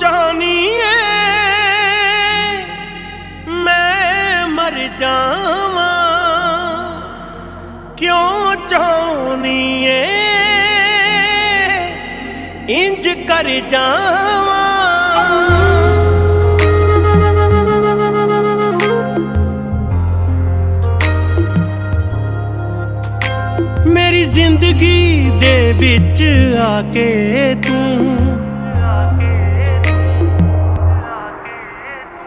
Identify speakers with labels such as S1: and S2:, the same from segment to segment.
S1: ਚਾਹਨੀ ਮੈਂ ਮਰ ਜਾਵਾਂ। ਕਿਉਂ ਚਾਹਨੀ ਇੰਜ ਕਰ ਜਾਵਾਂ। ਮੇਰੀ ਜ਼ਿੰਦਗੀ ਦੇ ਵਿੱਚ ਆ ਕੇ ਤੂੰ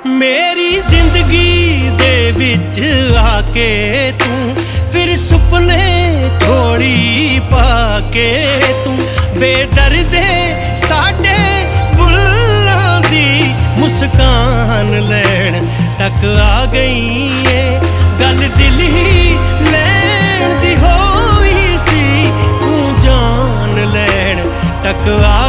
S1: ਮੇਰੀ ਜ਼ਿੰਦਗੀ ਦੇ ਵਿੱਚ ਆ ਕੇ ਤੂੰ ਫਿਰ ਸੁਪਨੇ ਥੋੜੀ ਪਾ ਕੇ ਤੂੰ ਬੇਦਰਦੇ ਸਾਡੇ ਬੁੱਲਾਂ ਦੀ ਮੁਸਕਾਨ ਲੈਣ ਤੱਕ ਆ ਗਈ ਏ। ਗੱਲ ਦਿਲ ਹੀ ਲੈਣ ਦੀ ਹੋਈ ਸੀ, ਤੂੰ ਜਾਨ ਲੈਣ ਤੱਕ ਆ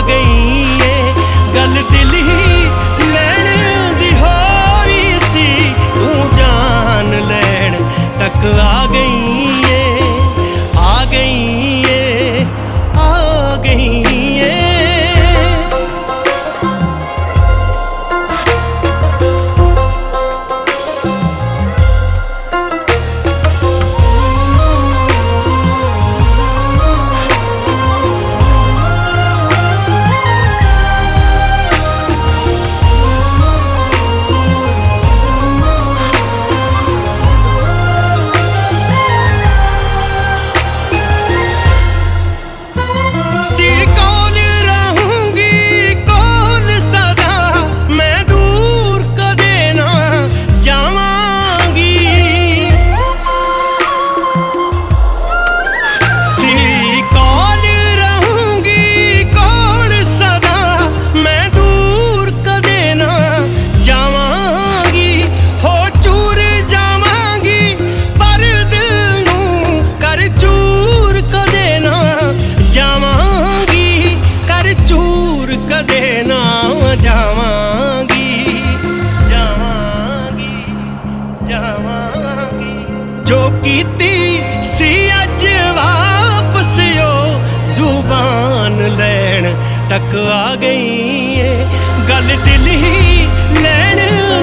S1: ਤੱਕ ਆ ਗਈ ਏ। ਗੱਲ ਦਿਲ ਹੀ ਲੈਣ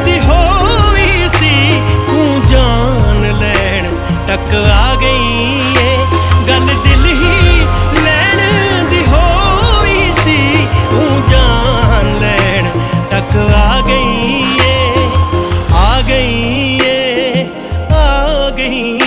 S1: ਦੀ ਹੋਈ ਸੀ ਤੂੰ ਜਾਨ ਲੈਣ ਤੱਕ ਆ ਗਈ ਏ। ਗੱਲ ਦਿਲ ਹੀ ਲੈਣ ਦੀ ਹੋਈ ਸੀ ਤੂੰ ਜਾਨ ਲੈਣ ਤੱਕ ਆ ਗਈ ਏ। ਆ ਗਈ ਏ, ਆ ਗਈ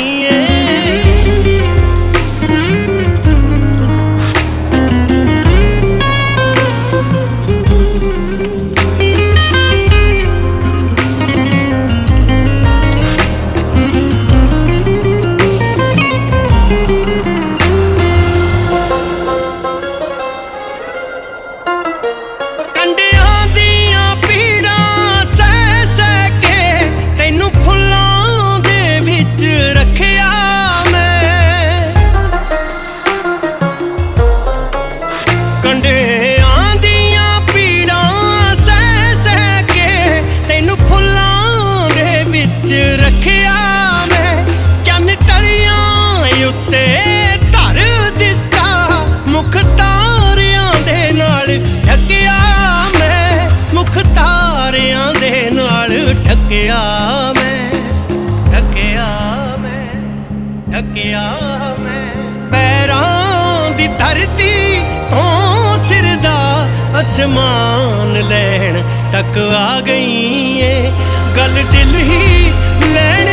S1: ਅਸਮਾਨ ਲੈਣ ਤੱਕ ਆ ਗਈ ਏ ਗੱਲ ਦਿਲ ਹੀ ਲੈਣ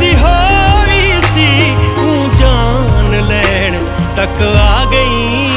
S1: ਦੀ ਹੋਈ ਸੀ। ਤੂੰ ਜਾਨ ਲੈਣ ਤੱਕ ਆ ਗਈ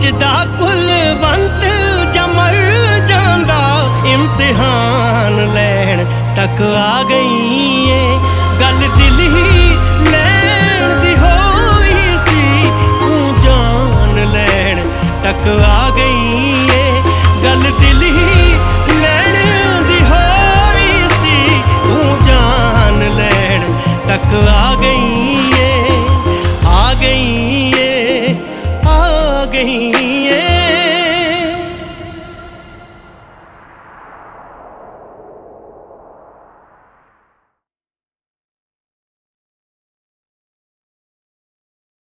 S1: ਬਚਦਾ ਕੁਲਵੰਤ ਜਮਰ ਜਾਂਦਾ, ਇਮਤਿਹਾਨ ਲੈਣ ਤੱਕ ਆ ਗਈ ਏ ਗੱਲ ਦਿਲ ਹੀ ਲੈਣ ਦੀ ਹੋਈ ਸੀ, ਤੂੰ ਜਾਨ ਲੈਣ ਤੱਕ ਆ ਗਈ।